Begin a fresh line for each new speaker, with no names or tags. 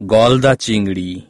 গলদা চিংড়ি